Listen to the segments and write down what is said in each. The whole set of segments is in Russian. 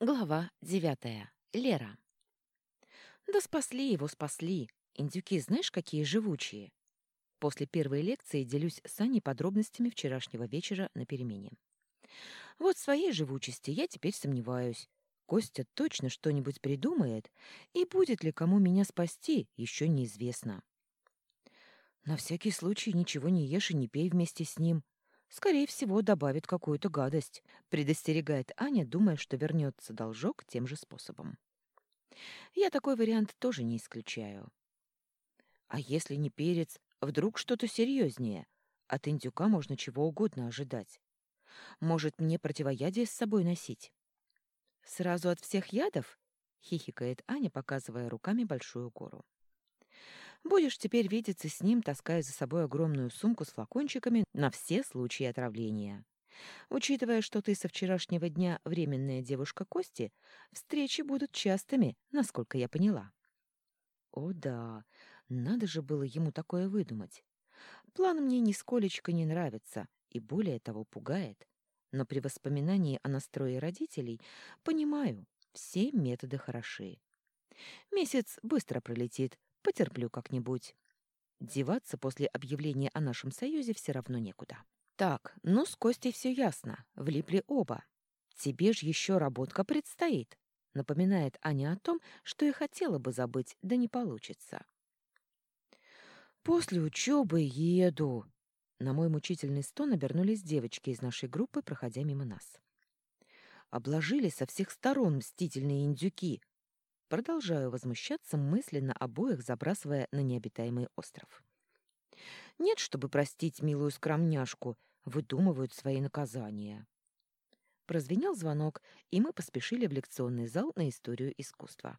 Глава девятая. Лера. Да спасли его, спасли. Индюки знаешь, какие живучие? После первой лекции делюсь с Аней подробностями вчерашнего вечера на перемене. Вот в своей живучести я теперь сомневаюсь. Костя точно что-нибудь придумает, и будет ли кому меня спасти, еще неизвестно. На всякий случай ничего не ешь и не пей вместе с ним. Скорее всего, добавит какую-то гадость, предостерегает Аня, думая, что вернется должок тем же способом. Я такой вариант тоже не исключаю. А если не перец, вдруг что-то серьезнее? От индюка можно чего угодно ожидать. Может, мне противоядие с собой носить? Сразу от всех ядов? Хихикает Аня, показывая руками большую гору. Будешь теперь видеться с ним, таская за собой огромную сумку с флакончиками на все случаи отравления. Учитывая, что ты со вчерашнего дня временная девушка Кости, встречи будут частыми, насколько я поняла. О да, надо же было ему такое выдумать. План мне нисколечко не нравится и, более того, пугает. Но при воспоминании о настрое родителей понимаю, все методы хороши. Месяц быстро пролетит, Потерплю как-нибудь. Деваться после объявления о нашем союзе все равно некуда. Так, ну с Костей все ясно. Влипли оба. Тебе ж еще работка предстоит. Напоминает Аня о том, что и хотела бы забыть, да не получится. После учебы еду. На мой мучительный стон обернулись девочки из нашей группы, проходя мимо нас. Обложили со всех сторон мстительные индюки, Продолжаю возмущаться, мысленно обоих забрасывая на необитаемый остров. Нет, чтобы простить милую скромняшку, выдумывают свои наказания. Прозвенел звонок, и мы поспешили в лекционный зал на историю искусства.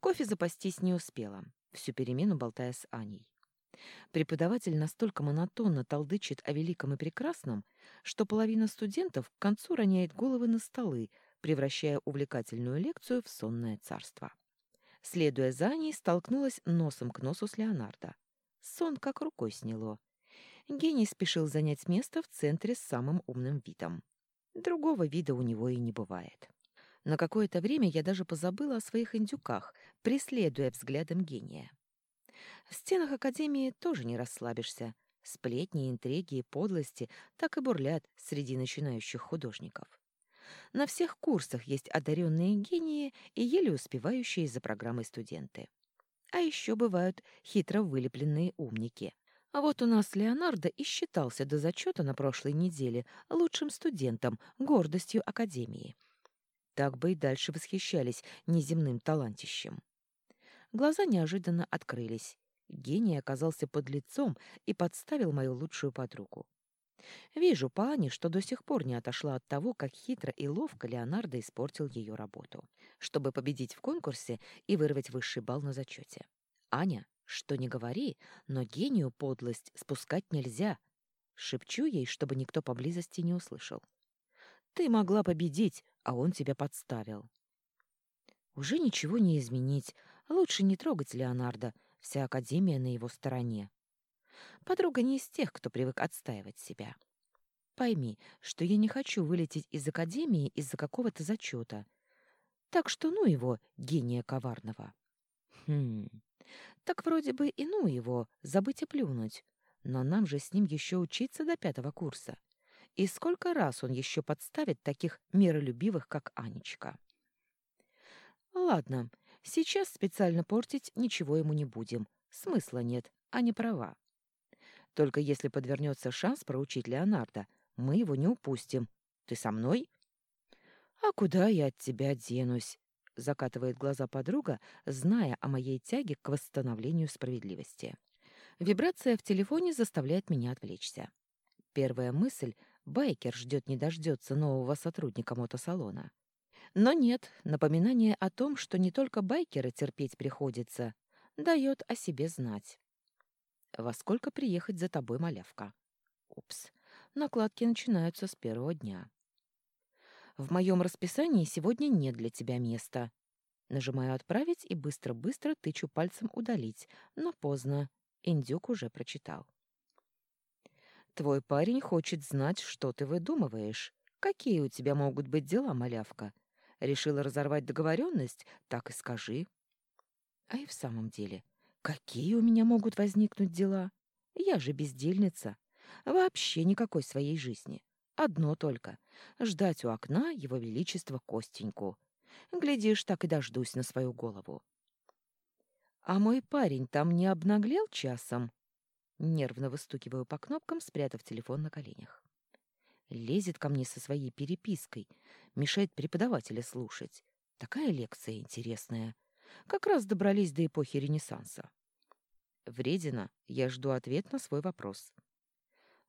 Кофе запастись не успела, всю перемену болтая с Аней. Преподаватель настолько монотонно толдычит о великом и прекрасном, что половина студентов к концу роняет головы на столы, превращая увлекательную лекцию в сонное царство. Следуя за ней, столкнулась носом к носу с Леонардо. Сон как рукой сняло. Гений спешил занять место в центре с самым умным видом. Другого вида у него и не бывает. На какое-то время я даже позабыла о своих индюках, преследуя взглядом гения. В стенах Академии тоже не расслабишься. Сплетни, интриги и подлости так и бурлят среди начинающих художников. На всех курсах есть одаренные гении и еле успевающие за программой студенты. А еще бывают хитро вылепленные умники. А вот у нас Леонардо и считался до зачета на прошлой неделе лучшим студентом, гордостью Академии. Так бы и дальше восхищались неземным талантищем. Глаза неожиданно открылись. Гений оказался под лицом и подставил мою лучшую подругу. Вижу по Ане, что до сих пор не отошла от того, как хитро и ловко Леонардо испортил ее работу, чтобы победить в конкурсе и вырвать высший балл на зачете. Аня, что не говори, но гению подлость спускать нельзя. Шепчу ей, чтобы никто поблизости не услышал. Ты могла победить, а он тебя подставил. Уже ничего не изменить. Лучше не трогать Леонардо. Вся Академия на его стороне. Подруга не из тех, кто привык отстаивать себя. Пойми, что я не хочу вылететь из академии из-за какого-то зачета. Так что ну его, гения коварного. Хм, так вроде бы и ну его, забыть и плюнуть. Но нам же с ним еще учиться до пятого курса. И сколько раз он еще подставит таких миролюбивых, как Анечка? Ладно, сейчас специально портить ничего ему не будем. Смысла нет, Аня права. Только если подвернется шанс проучить Леонардо, мы его не упустим. Ты со мной? А куда я от тебя денусь? Закатывает глаза подруга, зная о моей тяге к восстановлению справедливости. Вибрация в телефоне заставляет меня отвлечься. Первая мысль — байкер ждет не дождется нового сотрудника мотосалона. Но нет, напоминание о том, что не только байкеры терпеть приходится, дает о себе знать. Во сколько приехать за тобой, малявка? Упс, накладки начинаются с первого дня. В моем расписании сегодня нет для тебя места. Нажимаю «Отправить» и быстро-быстро тычу пальцем «Удалить», но поздно. Индюк уже прочитал. «Твой парень хочет знать, что ты выдумываешь. Какие у тебя могут быть дела, малявка? Решила разорвать договоренность? Так и скажи. А и в самом деле, какие у меня могут возникнуть дела? Я же бездельница. Вообще никакой своей жизни. Одно только — ждать у окна его величества Костеньку. Глядишь, так и дождусь на свою голову. А мой парень там не обнаглел часом? Нервно выстукиваю по кнопкам, спрятав телефон на коленях. Лезет ко мне со своей перепиской, мешает преподавателя слушать. Такая лекция интересная. Как раз добрались до эпохи Ренессанса. Вредина, я жду ответ на свой вопрос.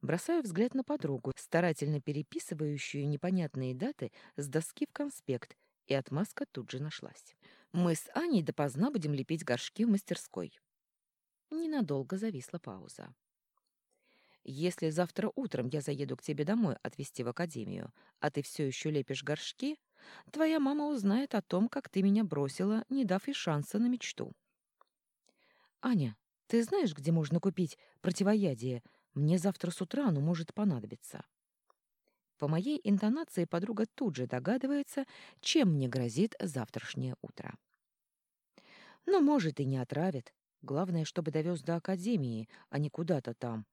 Бросаю взгляд на подругу, старательно переписывающую непонятные даты с доски в конспект, и отмазка тут же нашлась. Мы с Аней допоздна будем лепить горшки в мастерской. Ненадолго зависла пауза. Если завтра утром я заеду к тебе домой отвезти в академию, а ты все еще лепишь горшки, твоя мама узнает о том, как ты меня бросила, не дав ей шанса на мечту. Аня, ты знаешь, где можно купить противоядие, мне завтра с утра оно может понадобиться. По моей интонации подруга тут же догадывается, чем мне грозит завтрашнее утро. Но, может, и не отравит. Главное, чтобы довез до академии, а не куда-то там.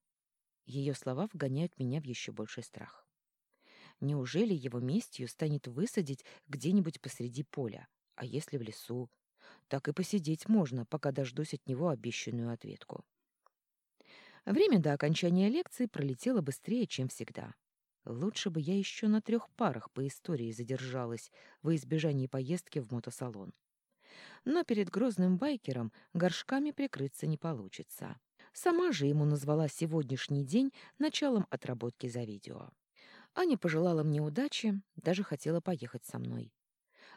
Ее слова вгоняют меня в еще больший страх. Неужели его местью станет высадить где-нибудь посреди поля, а если в лесу? Так и посидеть можно, пока дождусь от него обещанную ответку. Время до окончания лекции пролетело быстрее, чем всегда. Лучше бы я еще на трех парах по истории задержалась во избежании поездки в мотосалон. Но перед грозным байкером горшками прикрыться не получится. Сама же ему назвала сегодняшний день началом отработки за видео. Аня пожелала мне удачи, даже хотела поехать со мной.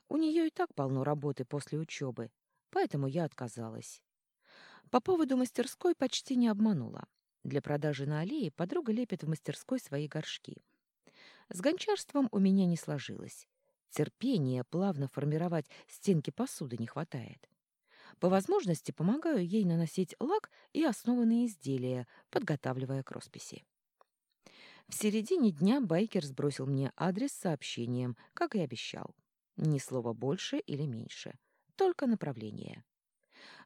У нее и так полно работы после учебы, поэтому я отказалась. По поводу мастерской почти не обманула. Для продажи на аллее подруга лепит в мастерской свои горшки. С гончарством у меня не сложилось. Терпения плавно формировать стенки посуды не хватает. По возможности помогаю ей наносить лак и основанные изделия, подготавливая к росписи. В середине дня байкер сбросил мне адрес сообщением, как и обещал. Ни слова больше или меньше, только направление.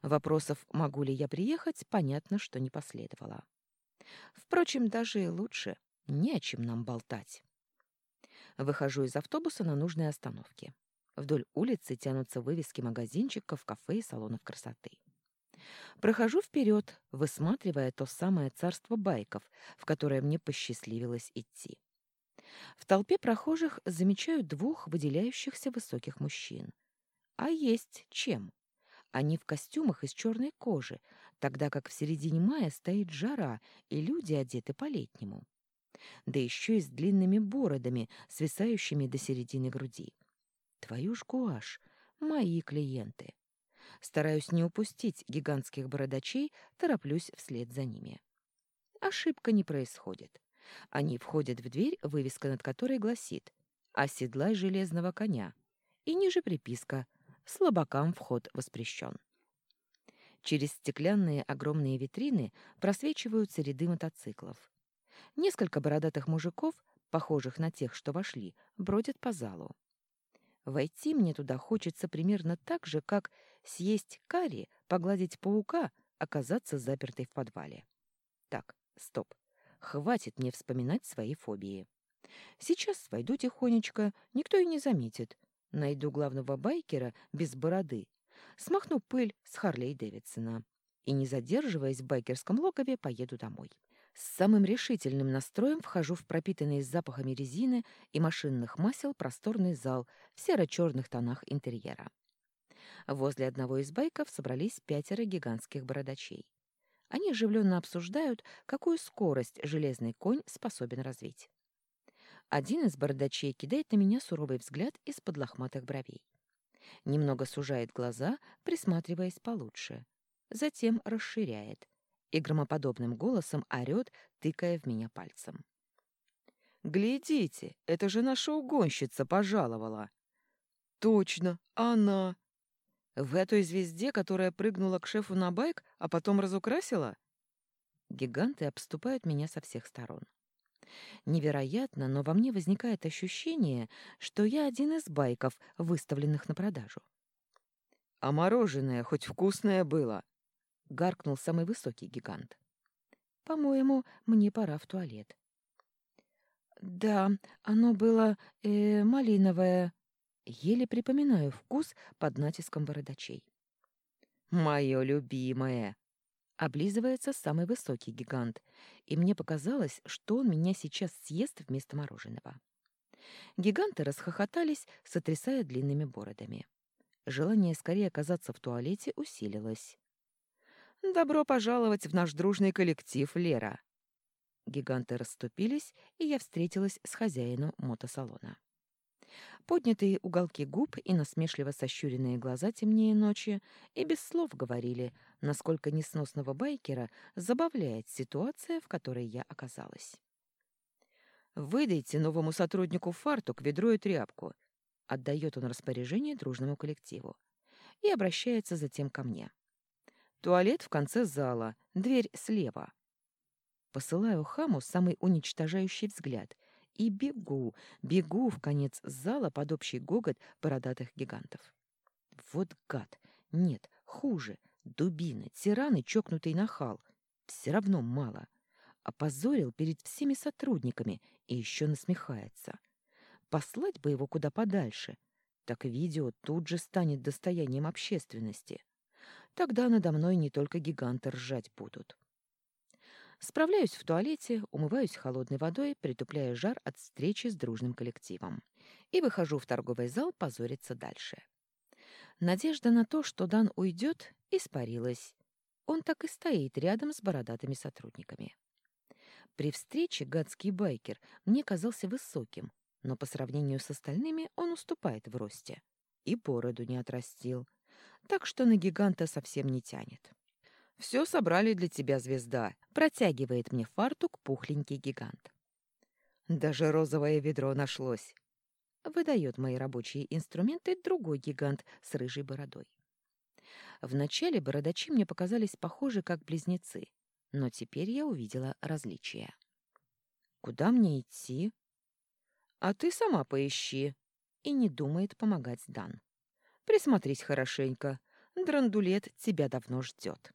Вопросов, могу ли я приехать, понятно, что не последовало. Впрочем, даже и лучше, не о чем нам болтать. Выхожу из автобуса на нужной остановке. Вдоль улицы тянутся вывески магазинчиков, кафе и салонов красоты. Прохожу вперед, высматривая то самое царство байков, в которое мне посчастливилось идти. В толпе прохожих замечаю двух выделяющихся высоких мужчин. А есть чем. Они в костюмах из черной кожи, тогда как в середине мая стоит жара, и люди одеты по-летнему. Да еще и с длинными бородами, свисающими до середины груди. Твою ж гуашь, мои клиенты. Стараюсь не упустить гигантских бородачей, тороплюсь вслед за ними. Ошибка не происходит. Они входят в дверь, вывеска над которой гласит «Оседлай железного коня» и ниже приписка «Слабакам вход воспрещен». Через стеклянные огромные витрины просвечиваются ряды мотоциклов. Несколько бородатых мужиков, похожих на тех, что вошли, бродят по залу. Войти мне туда хочется примерно так же, как съесть карри, погладить паука, оказаться запертой в подвале. Так, стоп. Хватит мне вспоминать свои фобии. Сейчас войду тихонечко, никто и не заметит. Найду главного байкера без бороды. Смахну пыль с Харлей Дэвидсона. И, не задерживаясь в байкерском логове, поеду домой. С самым решительным настроем вхожу в пропитанный запахами резины и машинных масел просторный зал в серо-черных тонах интерьера. Возле одного из байков собрались пятеро гигантских бородачей. Они оживленно обсуждают, какую скорость железный конь способен развить. Один из бородачей кидает на меня суровый взгляд из-под лохматых бровей. Немного сужает глаза, присматриваясь получше. Затем расширяет — и громоподобным голосом орёт, тыкая в меня пальцем. «Глядите, это же наша угонщица пожаловала!» «Точно, она!» «В этой звезде, которая прыгнула к шефу на байк, а потом разукрасила?» Гиганты обступают меня со всех сторон. Невероятно, но во мне возникает ощущение, что я один из байков, выставленных на продажу. «А мороженое хоть вкусное было?» — гаркнул самый высокий гигант. «По-моему, мне пора в туалет». «Да, оно было э, малиновое». Еле припоминаю вкус под натиском бородачей. «Мое любимое!» Облизывается самый высокий гигант, и мне показалось, что он меня сейчас съест вместо мороженого. Гиганты расхохотались, сотрясая длинными бородами. Желание скорее оказаться в туалете усилилось. «Добро пожаловать в наш дружный коллектив, Лера!» Гиганты расступились, и я встретилась с хозяином мотосалона. Поднятые уголки губ и насмешливо сощуренные глаза темнее ночи и без слов говорили, насколько несносного байкера забавляет ситуация, в которой я оказалась. «Выдайте новому сотруднику фартук, ведро и тряпку», — отдает он распоряжение дружному коллективу и обращается затем ко мне. «Туалет в конце зала, дверь слева». Посылаю хаму самый уничтожающий взгляд — и бегу, бегу в конец зала под общий гогот бородатых гигантов. Вот гад! Нет, хуже. Дубины, тиран и чокнутый нахал. Все равно мало. Опозорил перед всеми сотрудниками и еще насмехается. Послать бы его куда подальше. Так видео тут же станет достоянием общественности. Тогда надо мной не только гиганты ржать будут. Справляюсь в туалете, умываюсь холодной водой, притупляя жар от встречи с дружным коллективом. И выхожу в торговый зал позориться дальше. Надежда на то, что Дан уйдет, испарилась. Он так и стоит рядом с бородатыми сотрудниками. При встрече гадский байкер мне казался высоким, но по сравнению с остальными он уступает в росте. И бороду не отрастил. Так что на гиганта совсем не тянет. Все собрали для тебя, звезда. Протягивает мне фартук пухленький гигант. Даже розовое ведро нашлось. Выдает мои рабочие инструменты другой гигант с рыжей бородой. Вначале бородачи мне показались похожи как близнецы, но теперь я увидела различия. Куда мне идти? А ты сама поищи. И не думает помогать Дан. Присмотрись хорошенько. Драндулет тебя давно ждет.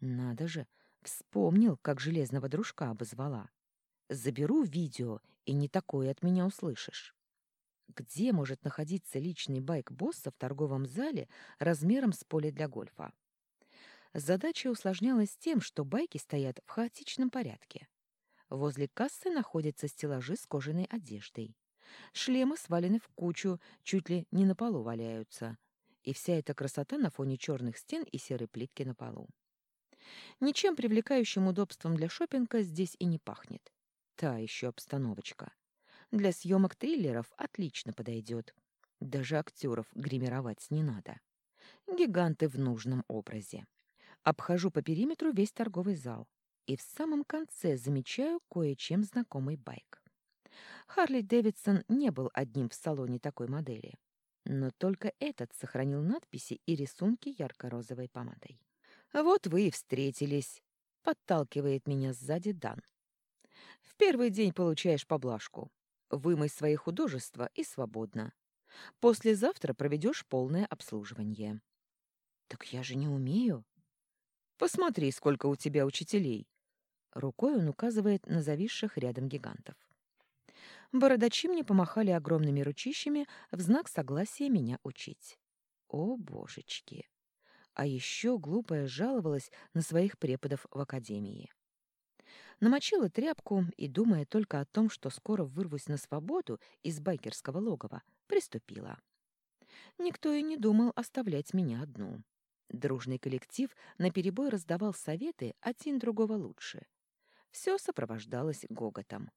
Надо же, вспомнил, как железного дружка обозвала. Заберу видео, и не такое от меня услышишь. Где может находиться личный байк босса в торговом зале размером с поле для гольфа? Задача усложнялась тем, что байки стоят в хаотичном порядке. Возле кассы находятся стеллажи с кожаной одеждой. Шлемы свалены в кучу, чуть ли не на полу валяются. И вся эта красота на фоне черных стен и серой плитки на полу. Ничем привлекающим удобством для шопинга здесь и не пахнет. Та еще обстановочка. Для съемок триллеров отлично подойдет. Даже актеров гримировать не надо. Гиганты в нужном образе. Обхожу по периметру весь торговый зал и в самом конце замечаю кое-чем знакомый байк. Харли Дэвидсон не был одним в салоне такой модели, но только этот сохранил надписи и рисунки ярко-розовой помадой. «Вот вы и встретились», — подталкивает меня сзади Дан. «В первый день получаешь поблажку. Вымой свои художества и свободно. Послезавтра проведешь полное обслуживание». «Так я же не умею». «Посмотри, сколько у тебя учителей». Рукой он указывает на зависших рядом гигантов. Бородачи мне помахали огромными ручищами в знак согласия меня учить. О, божечки! А еще глупая жаловалась на своих преподов в академии. Намочила тряпку и, думая только о том, что скоро вырвусь на свободу из байкерского логова, приступила. Никто и не думал оставлять меня одну. Дружный коллектив наперебой раздавал советы один другого лучше. Все сопровождалось гоготом.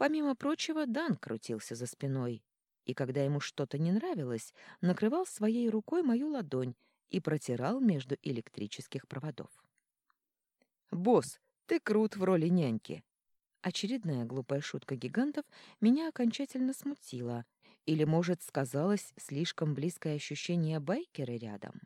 Помимо прочего, Дан крутился за спиной, и когда ему что-то не нравилось, накрывал своей рукой мою ладонь и протирал между электрических проводов. «Босс, ты крут в роли няньки!» Очередная глупая шутка гигантов меня окончательно смутила. Или, может, сказалось слишком близкое ощущение байкера рядом?